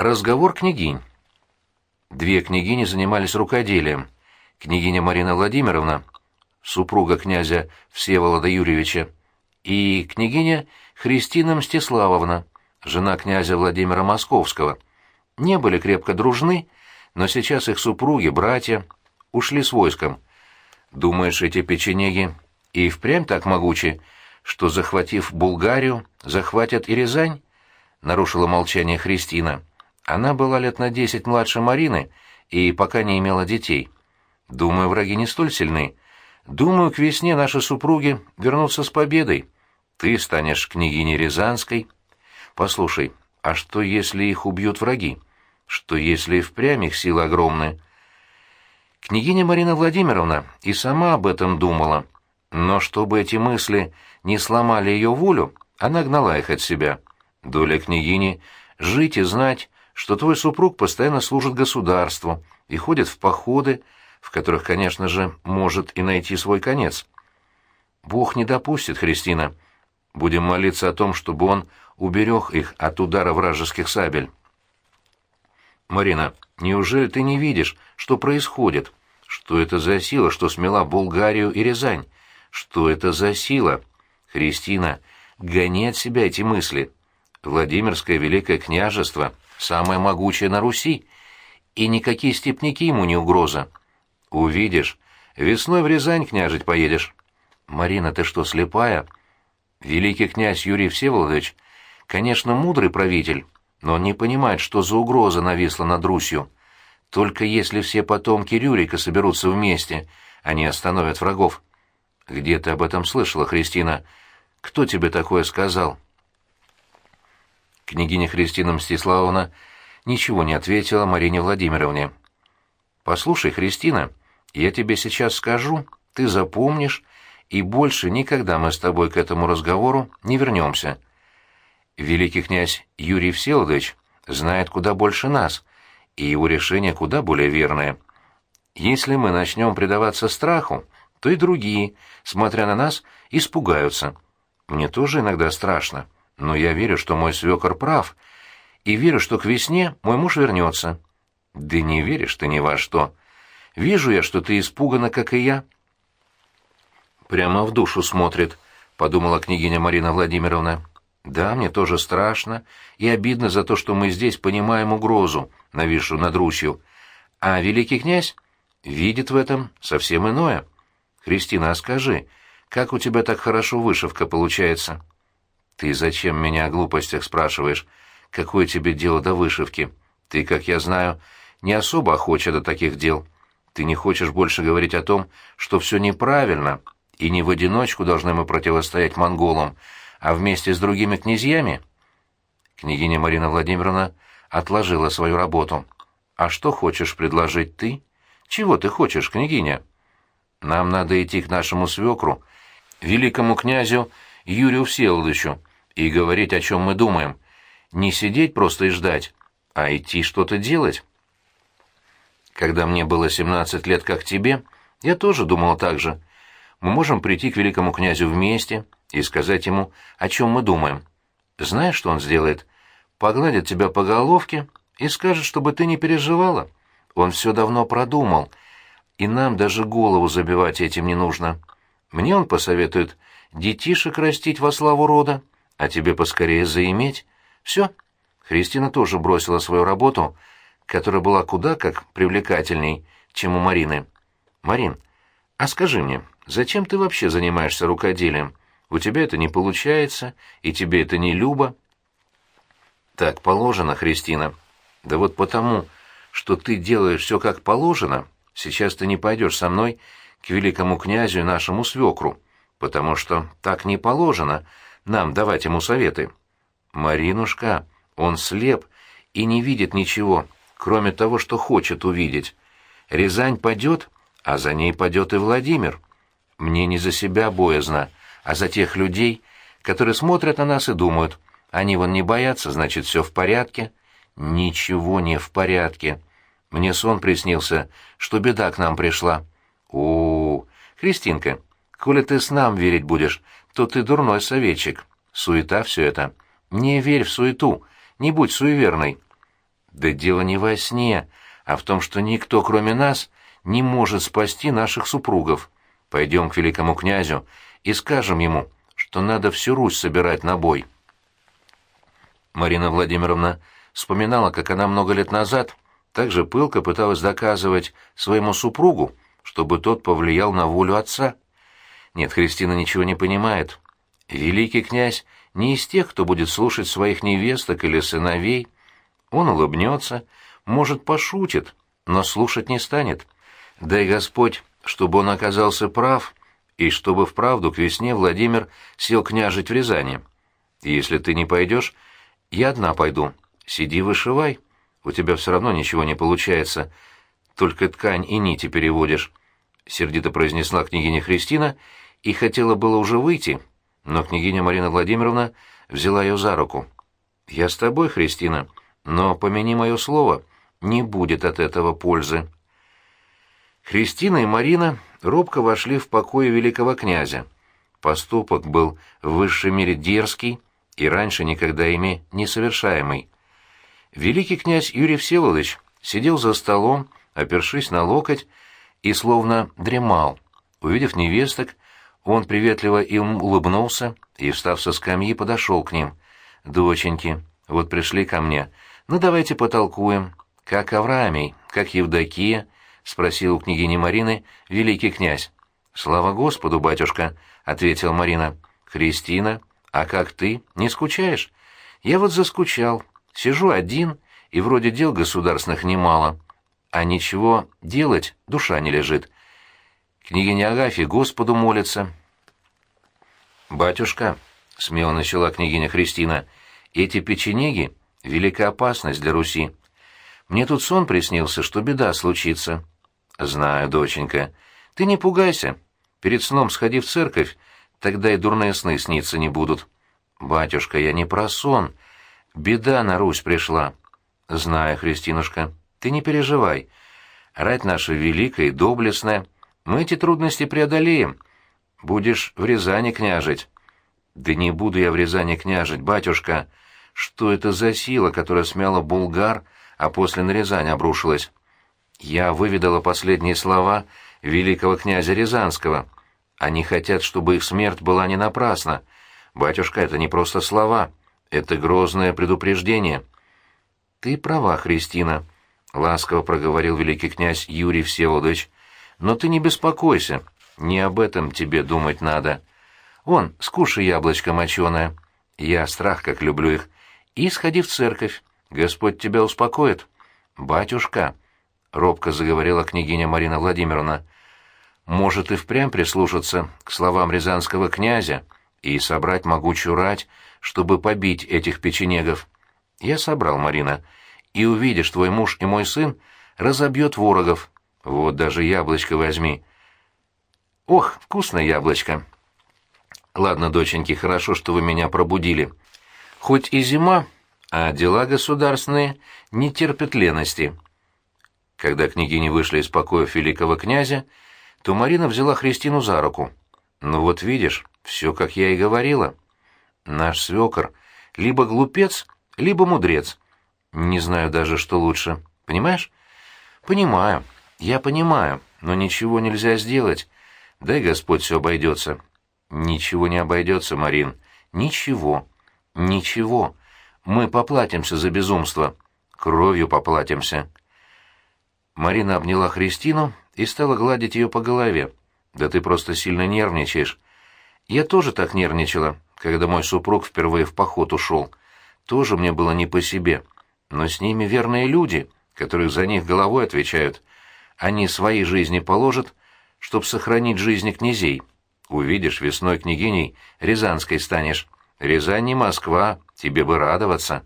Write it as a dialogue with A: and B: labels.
A: Разговор княгинь. Две княгини занимались рукоделием. Княгиня Марина Владимировна, супруга князя Всеволода Юрьевича, и княгиня Христина Мстиславовна, жена князя Владимира Московского. Не были крепко дружны, но сейчас их супруги, братья, ушли с войском. Думаешь, эти печенеги и впрямь так могучи, что, захватив Булгарию, захватят и Рязань? Нарушила молчание Христина. Она была лет на десять младше Марины и пока не имела детей. Думаю, враги не столь сильны. Думаю, к весне наши супруги вернутся с победой. Ты станешь княгиней Рязанской. Послушай, а что, если их убьют враги? Что, если и впрямь их силы огромны? Княгиня Марина Владимировна и сама об этом думала, но чтобы эти мысли не сломали ее волю, она гнала их от себя. Доля княгини — жить и знать, что твой супруг постоянно служит государству и ходит в походы, в которых, конечно же, может и найти свой конец. Бог не допустит, Христина. Будем молиться о том, чтобы он уберег их от удара вражеских сабель. Марина, неужели ты не видишь, что происходит? Что это за сила, что смела Булгарию и Рязань? Что это за сила? Христина, гони от себя эти мысли. Владимирское Великое княжество — самое могучее на Руси, и никакие степняки ему не угроза. Увидишь, весной в Рязань княжить поедешь. Марина, ты что, слепая? Великий князь Юрий Всеволодович, конечно, мудрый правитель, но он не понимает, что за угроза нависла над Русью. Только если все потомки Рюрика соберутся вместе, они остановят врагов. Где ты об этом слышала, Христина? Кто тебе такое сказал?» Княгиня Христина Мстиславовна ничего не ответила Марине Владимировне. «Послушай, Христина, я тебе сейчас скажу, ты запомнишь, и больше никогда мы с тобой к этому разговору не вернемся. Великий князь Юрий Всеволодович знает куда больше нас, и его решение куда более верное. Если мы начнем предаваться страху, то и другие, смотря на нас, испугаются. Мне тоже иногда страшно, но я верю, что мой свекор прав, и верю, что к весне мой муж вернется. Да не веришь ты ни во что. Вижу я, что ты испугана, как и я. Прямо в душу смотрит, подумала княгиня Марина Владимировна. Да, мне тоже страшно и обидно за то, что мы здесь понимаем угрозу, нависшую над Русью. А великий князь видит в этом совсем иное. Христина, а скажи, как у тебя так хорошо вышивка получается? Ты зачем меня о глупостях спрашиваешь? Какое тебе дело до вышивки? Ты, как я знаю, не особо охоча до таких дел. Ты не хочешь больше говорить о том, что все неправильно, и не в одиночку должны мы противостоять монголам, а вместе с другими князьями? Княгиня Марина Владимировна отложила свою работу. А что хочешь предложить ты? Чего ты хочешь, княгиня? Нам надо идти к нашему свекру, великому князю Юрию Всеволодовичу, и говорить, о чем мы думаем. Не сидеть просто и ждать, а идти что-то делать. Когда мне было 17 лет, как тебе, я тоже думал так же. Мы можем прийти к великому князю вместе и сказать ему, о чем мы думаем. Знаешь, что он сделает? Погладит тебя по головке и скажет, чтобы ты не переживала. Он все давно продумал, и нам даже голову забивать этим не нужно. Мне он посоветует детишек растить во славу рода, а тебе поскорее заиметь. Все. Христина тоже бросила свою работу — которая была куда как привлекательней, чем у Марины. «Марин, а скажи мне, зачем ты вообще занимаешься рукоделием? У тебя это не получается, и тебе это не любо». «Так положено, Христина. Да вот потому, что ты делаешь все как положено, сейчас ты не пойдешь со мной к великому князю и нашему свекру, потому что так не положено нам давать ему советы. Маринушка, он слеп и не видит ничего, кроме того, что хочет увидеть. Рязань падет, а за ней падет и Владимир. Мне не за себя боязно, а за тех людей, которые смотрят на нас и думают, они вон не боятся, значит, все в порядке. Ничего не в порядке. Мне сон приснился, что беда к нам пришла. О, -о, -о Христинка, коли ты с нам верить будешь, то ты дурной советчик. Суета все это. Не верь в суету, не будь суеверной. Да дело не во сне, а в том, что никто, кроме нас, не может спасти наших супругов. Пойдем к великому князю и скажем ему, что надо всю Русь собирать на бой. Марина Владимировна вспоминала, как она много лет назад также пылко пыталась доказывать своему супругу, чтобы тот повлиял на волю отца. Нет, Христина ничего не понимает. Великий князь не из тех, кто будет слушать своих невесток или сыновей. Он улыбнется, может, пошутит, но слушать не станет. Дай Господь, чтобы он оказался прав, и чтобы вправду к весне Владимир сел княжить в Рязани. Если ты не пойдешь, я одна пойду. Сиди вышивай. У тебя все равно ничего не получается. Только ткань и нити переводишь. Сердито произнесла княгиня Христина и хотела было уже выйти, но княгиня Марина Владимировна взяла ее за руку. «Я с тобой, Христина, но, помяни мое слово, не будет от этого пользы». Христина и Марина робко вошли в покои великого князя. Поступок был в высшей мере дерзкий и раньше никогда ими не совершаемый. Великий князь Юрий Всеволодович сидел за столом, опершись на локоть, и словно дремал. Увидев невесток, он приветливо им улыбнулся и, встав со скамьи, подошел к ним. «Доченьки, вот пришли ко мне. Ну, давайте потолкуем. Как Авраамий, как Евдокия?» — спросил у княгини Марины великий князь. «Слава Господу, батюшка!» — ответила Марина. «Христина, а как ты? Не скучаешь?» «Я вот заскучал. Сижу один, и вроде дел государственных немало. А ничего делать душа не лежит. Княгиня Агафья Господу молится». «Батюшка», — смело начала княгиня Христина, — «эти печенеги — великая опасность для Руси. Мне тут сон приснился, что беда случится». «Знаю, доченька. Ты не пугайся. Перед сном сходи в церковь, тогда и дурные сны сниться не будут». «Батюшка, я не про сон. Беда на Русь пришла». «Знаю, Христинушка. Ты не переживай. Рать наша великая и доблестная. Мы эти трудности преодолеем. Будешь в Рязани княжить». «Да не буду я в Рязани княжить, батюшка. Что это за сила, которая смяла булгар, а после на Рязань обрушилась?» Я выведала последние слова великого князя Рязанского. Они хотят, чтобы их смерть была не напрасна. Батюшка, это не просто слова, это грозное предупреждение. Ты права, Христина, ласково проговорил великий князь Юрий Всеволодович. Но ты не беспокойся, не об этом тебе думать надо. Вон, скушай яблочко моченое. Я страх как люблю их. И сходи в церковь. Господь тебя успокоит. Батюшка, — робко заговорила княгиня Марина Владимировна. «Может и впрямь прислушаться к словам рязанского князя и собрать могучую рать, чтобы побить этих печенегов. Я собрал, Марина, и увидишь, твой муж и мой сын разобьет ворогов. Вот даже яблочко возьми». «Ох, вкусное яблочко!» «Ладно, доченьки, хорошо, что вы меня пробудили. Хоть и зима, а дела государственные не терпят лености». Когда княгини вышли из покоев великого князя, то Марина взяла Христину за руку. «Ну вот видишь, все, как я и говорила. Наш свекор либо глупец, либо мудрец. Не знаю даже, что лучше. Понимаешь?» «Понимаю. Я понимаю, но ничего нельзя сделать. Дай Господь все обойдется». «Ничего не обойдется, Марин. Ничего. Ничего. Мы поплатимся за безумство. Кровью поплатимся». Марина обняла Христину и стала гладить ее по голове. «Да ты просто сильно нервничаешь». «Я тоже так нервничала, когда мой супруг впервые в поход ушел. Тоже мне было не по себе. Но с ними верные люди, которые за них головой отвечают. Они свои жизни положат, чтобы сохранить жизни князей. Увидишь, весной княгиней Рязанской станешь. Рязань не Москва, тебе бы радоваться».